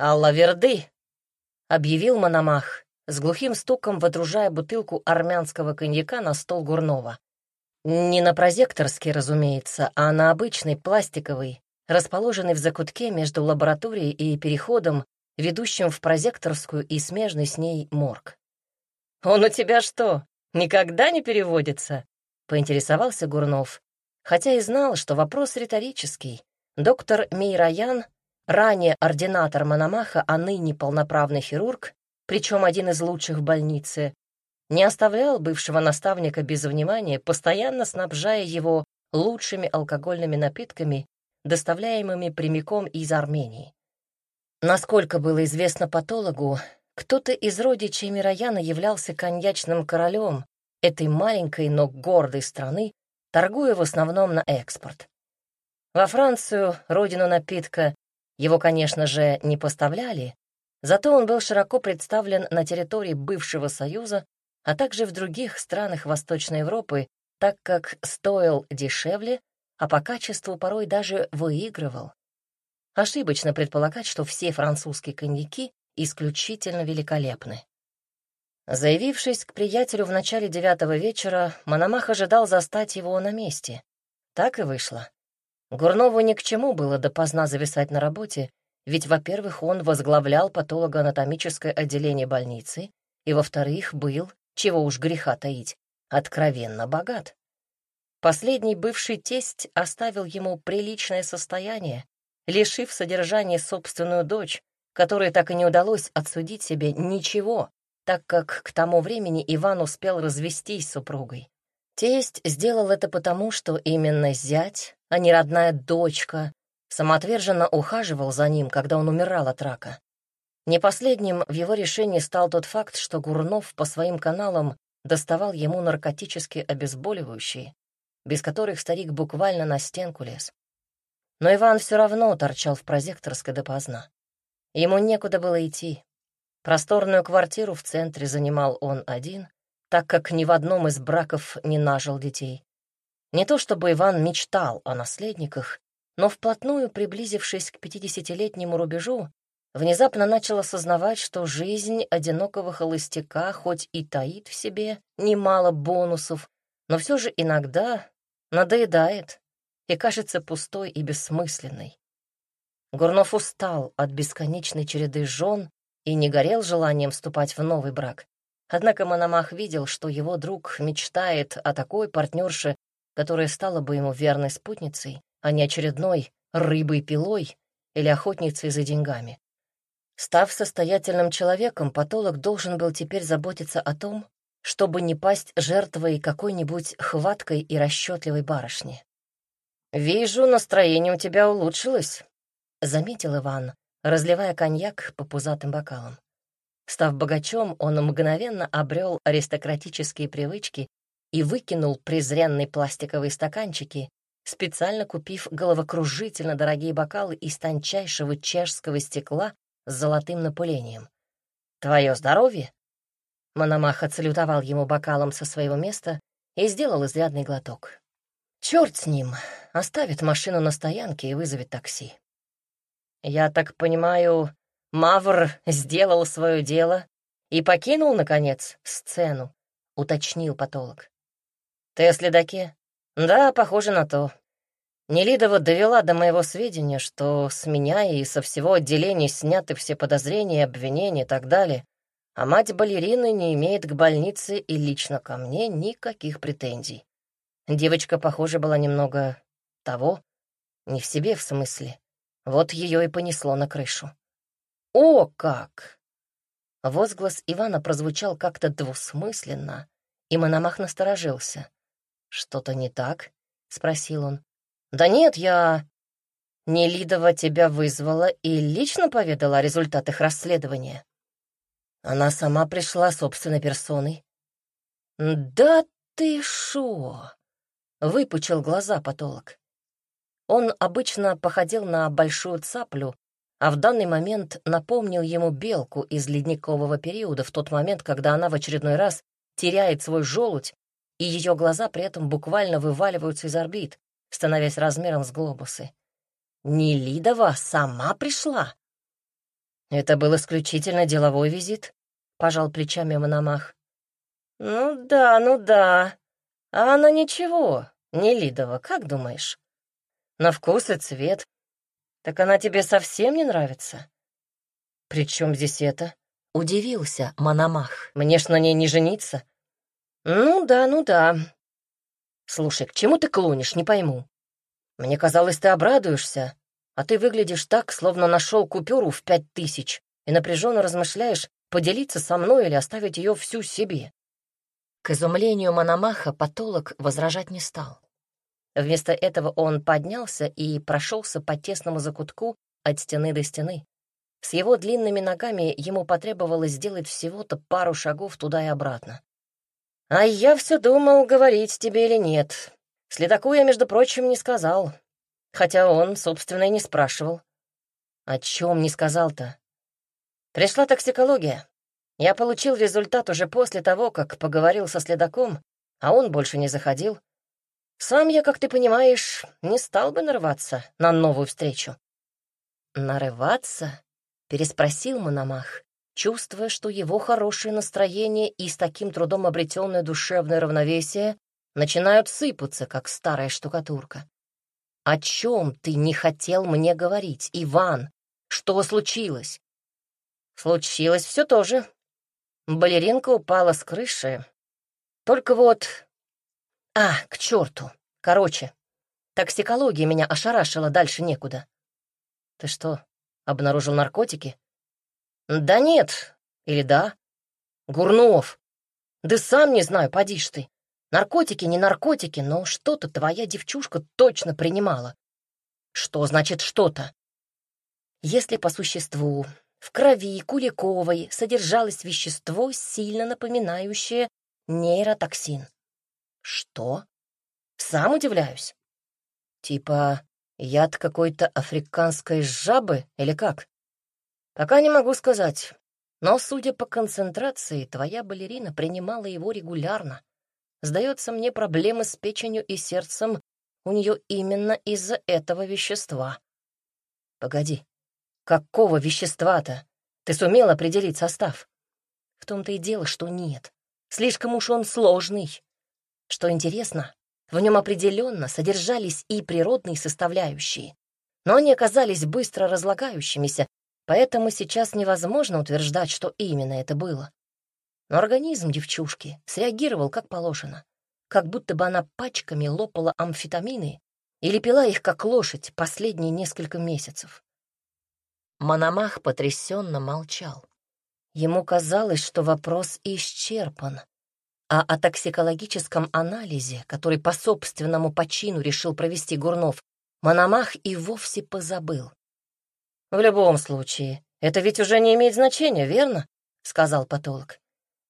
«Алла Верды!» — объявил Мономах, с глухим стуком водружая бутылку армянского коньяка на стол Гурнова. Не на прозекторский, разумеется, а на обычный, пластиковый, расположенный в закутке между лабораторией и переходом, ведущим в прозекторскую и смежный с ней морг. «Он у тебя что, никогда не переводится?» — поинтересовался Гурнов, хотя и знал, что вопрос риторический. Доктор Мейраян, ранее ординатор Мономаха, а ныне полноправный хирург, причем один из лучших в больнице, не оставлял бывшего наставника без внимания, постоянно снабжая его лучшими алкогольными напитками, доставляемыми прямиком из Армении. Насколько было известно патологу, кто-то из родичей Мирояна являлся коньячным королем этой маленькой, но гордой страны, торгуя в основном на экспорт. Во Францию, родину напитка, его, конечно же, не поставляли, зато он был широко представлен на территории бывшего Союза а также в других странах Восточной Европы, так как стоил дешевле, а по качеству порой даже выигрывал. Ошибочно предполагать, что все французские коньяки исключительно великолепны. Заявившись к приятелю в начале девятого вечера, Мономах ожидал застать его на месте. Так и вышло. Гурнову ни к чему было допоздна зависать на работе, ведь, во-первых, он возглавлял патологоанатомическое отделение больницы, и, во-вторых, был чего уж греха таить, откровенно богат. Последний бывший тесть оставил ему приличное состояние, лишив содержания собственную дочь, которой так и не удалось отсудить себе ничего, так как к тому времени Иван успел развестись с супругой. Тесть сделал это потому, что именно зять, а не родная дочка, самоотверженно ухаживал за ним, когда он умирал от рака. Не последним в его решении стал тот факт, что Гурнов по своим каналам доставал ему наркотические обезболивающие, без которых старик буквально на стенку лез. Но Иван все равно торчал в прозекторской допоздна. Ему некуда было идти. Просторную квартиру в центре занимал он один, так как ни в одном из браков не нажил детей. Не то чтобы Иван мечтал о наследниках, но вплотную приблизившись к пятидесятилетнему рубежу, внезапно начал осознавать, что жизнь одинокого холостяка хоть и таит в себе немало бонусов, но все же иногда надоедает и кажется пустой и бессмысленной. Гурнов устал от бесконечной череды жен и не горел желанием вступать в новый брак. Однако Мономах видел, что его друг мечтает о такой партнерше, которая стала бы ему верной спутницей, а не очередной рыбой-пилой или охотницей за деньгами. Став состоятельным человеком, патолог должен был теперь заботиться о том, чтобы не пасть жертвой какой-нибудь хваткой и расчетливой барышни. «Вижу, настроение у тебя улучшилось», — заметил Иван, разливая коньяк по пузатым бокалам. Став богачом, он мгновенно обрел аристократические привычки и выкинул презренные пластиковые стаканчики, специально купив головокружительно дорогие бокалы из тончайшего чешского стекла с золотым напылением. «Твое здоровье!» Мономах отсалютовал ему бокалом со своего места и сделал изрядный глоток. «Черт с ним! Оставит машину на стоянке и вызовет такси». «Я так понимаю, Мавр сделал свое дело и покинул, наконец, сцену», — уточнил патолог. «Ты о следаке?» «Да, похоже на то. Нелидова довела до моего сведения, что с меня и со всего отделения сняты все подозрения, обвинения и так далее, а мать балерины не имеет к больнице и лично ко мне никаких претензий. Девочка, похоже, была немного того, не в себе в смысле. Вот ее и понесло на крышу. «О, как!» Возглас Ивана прозвучал как-то двусмысленно, и Мономах насторожился. «Что-то не так?» — спросил он. «Да нет, я...» Нелидова тебя вызвала и лично поведала о результатах расследования. Она сама пришла собственной персоной. «Да ты шо?» — выпучил глаза потолок. Он обычно походил на большую цаплю, а в данный момент напомнил ему белку из ледникового периода в тот момент, когда она в очередной раз теряет свой желудь, и ее глаза при этом буквально вываливаются из орбит становясь размером с глобусы. Нелидова сама пришла. Это был исключительно деловой визит, пожал плечами Мономах. Ну да, ну да. А она ничего, не Лидова, как думаешь? На вкус и цвет. Так она тебе совсем не нравится? При чем здесь это? Удивился Мономах. Мне ж на ней не жениться. Ну да, ну да. Слушай, к чему ты клонишь, не пойму. Мне казалось, ты обрадуешься, а ты выглядишь так, словно нашел купюру в пять тысяч и напряженно размышляешь, поделиться со мной или оставить ее всю себе. К изумлению Мономаха потолок возражать не стал. Вместо этого он поднялся и прошелся по тесному закутку от стены до стены. С его длинными ногами ему потребовалось сделать всего-то пару шагов туда и обратно. «А я все думал, говорить тебе или нет. Следаку я, между прочим, не сказал. Хотя он, собственно, и не спрашивал. О чем не сказал-то? Пришла токсикология. Я получил результат уже после того, как поговорил со следаком, а он больше не заходил. Сам я, как ты понимаешь, не стал бы нарываться на новую встречу. «Нарываться?» — переспросил Мономах, чувствуя, что его хорошее настроение и с таким трудом обретенное душевное равновесие начинают сыпаться, как старая штукатурка. «О чем ты не хотел мне говорить, Иван? Что случилось?» «Случилось все то же. Балеринка упала с крыши. Только вот... А, к черту. Короче, токсикология меня ошарашила дальше некуда. Ты что, обнаружил наркотики? Да нет. Или да? Гурнов. Да сам не знаю, поди ж ты. Наркотики, не наркотики, но что-то твоя девчушка точно принимала. Что значит что-то? Если по существу в крови Куликовой содержалось вещество, сильно напоминающее нейротоксин. Что? Сам удивляюсь. Типа яд какой-то африканской жабы или как? Пока не могу сказать. Но, судя по концентрации, твоя балерина принимала его регулярно. Сдается мне, проблемы с печенью и сердцем у нее именно из-за этого вещества. Погоди, какого вещества-то? Ты сумел определить состав? В том-то и дело, что нет. Слишком уж он сложный. Что интересно, в нем определенно содержались и природные составляющие, но они оказались быстро разлагающимися, поэтому сейчас невозможно утверждать, что именно это было. Но организм девчушки среагировал как положено, как будто бы она пачками лопала амфетамины или пила их как лошадь последние несколько месяцев. Мономах потрясенно молчал. Ему казалось, что вопрос исчерпан, а о токсикологическом анализе, который по собственному почину решил провести Гурнов, Мономах и вовсе позабыл. «В любом случае, это ведь уже не имеет значения, верно?» — сказал патолог.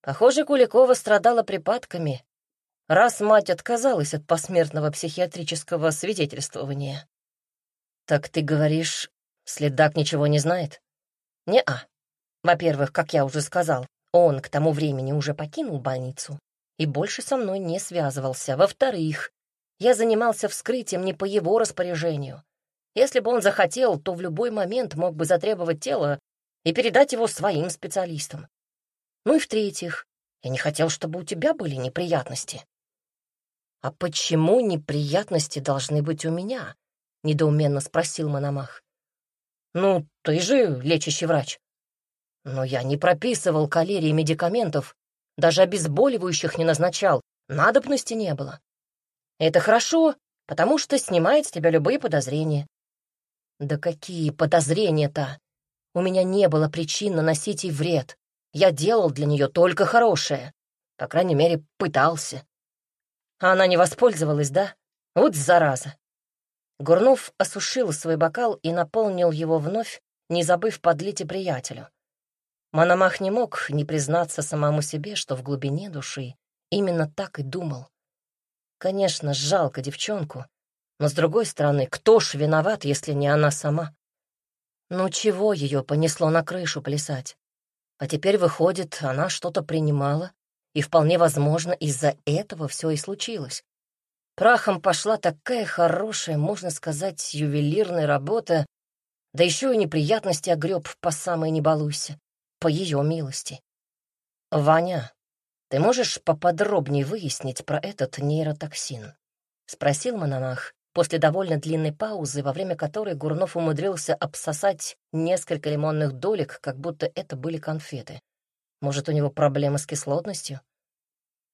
Похоже, Куликова страдала припадками, раз мать отказалась от посмертного психиатрического свидетельствования. «Так ты говоришь, следак ничего не знает?» «Не-а. Во-первых, как я уже сказал, он к тому времени уже покинул больницу и больше со мной не связывался. Во-вторых, я занимался вскрытием не по его распоряжению. Если бы он захотел, то в любой момент мог бы затребовать тело и передать его своим специалистам. Ну и в-третьих, я не хотел, чтобы у тебя были неприятности. А почему неприятности должны быть у меня? Недоуменно спросил Мономах. Ну, ты же лечащий врач. Но я не прописывал калерии медикаментов, даже обезболивающих не назначал, надобности не было. Это хорошо, потому что снимает с тебя любые подозрения. Да какие подозрения-то? У меня не было причин наносить ей вред. Я делал для нее только хорошее. По крайней мере, пытался. А она не воспользовалась, да? Вот зараза. Гурнов осушил свой бокал и наполнил его вновь, не забыв подлить и приятелю. Мономах не мог не признаться самому себе, что в глубине души именно так и думал. Конечно, жалко девчонку, но, с другой стороны, кто ж виноват, если не она сама? Ну чего ее понесло на крышу плясать? А теперь, выходит, она что-то принимала, и вполне возможно, из-за этого все и случилось. Прахом пошла такая хорошая, можно сказать, ювелирная работа, Да еще и неприятности огреб по самой не балуйся, по ее милости. Ваня, ты можешь поподробнее выяснить про этот нейротоксин? Спросил Мономах после довольно длинной паузы, во время которой Гурнов умудрился обсосать несколько лимонных долек, как будто это были конфеты. Может, у него проблемы с кислотностью?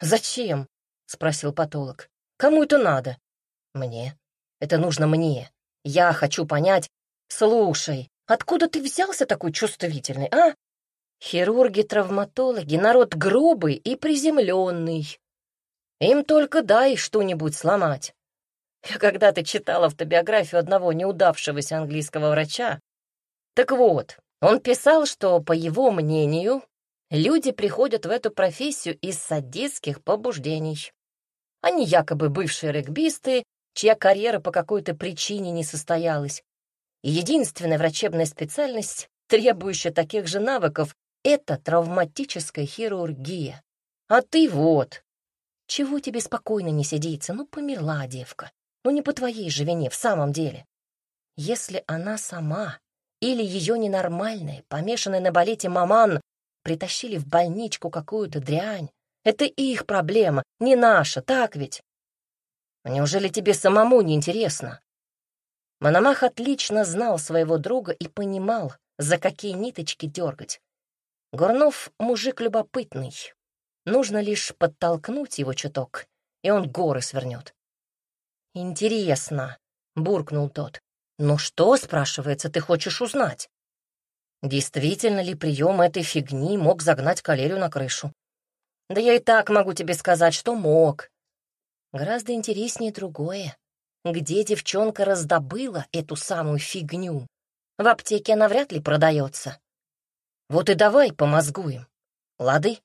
«Зачем?» — спросил патолог. «Кому это надо?» «Мне. Это нужно мне. Я хочу понять, «Слушай, откуда ты взялся такой чувствительный, а? Хирурги-травматологи — народ грубый и приземленный. Им только дай что-нибудь сломать. Я когда-то читал автобиографию одного неудавшегося английского врача. Так вот, он писал, что, по его мнению, люди приходят в эту профессию из садистских побуждений. Они якобы бывшие регбисты, чья карьера по какой-то причине не состоялась, и единственная врачебная специальность, требующая таких же навыков, это травматическая хирургия. А ты вот. Чего тебе спокойно не сидится? Ну, померла девка. Ну, не по твоей же вине, в самом деле. Если она сама или ее ненормальная, помешанная на балете маман, притащили в больничку какую-то дрянь, это их проблема, не наша, так ведь? Неужели тебе самому не интересно? Мономах отлично знал своего друга и понимал, за какие ниточки дергать. Горнов — мужик любопытный. Нужно лишь подтолкнуть его чуток, и он горы свернет. «Интересно», — буркнул тот. «Ну что, спрашивается, ты хочешь узнать?» Действительно ли прием этой фигни мог загнать калерию на крышу? Да я и так могу тебе сказать, что мог. Гораздо интереснее другое где девчонка раздобыла эту самую фигню. В аптеке она вряд ли продается. Вот и давай помозгуем. Лады?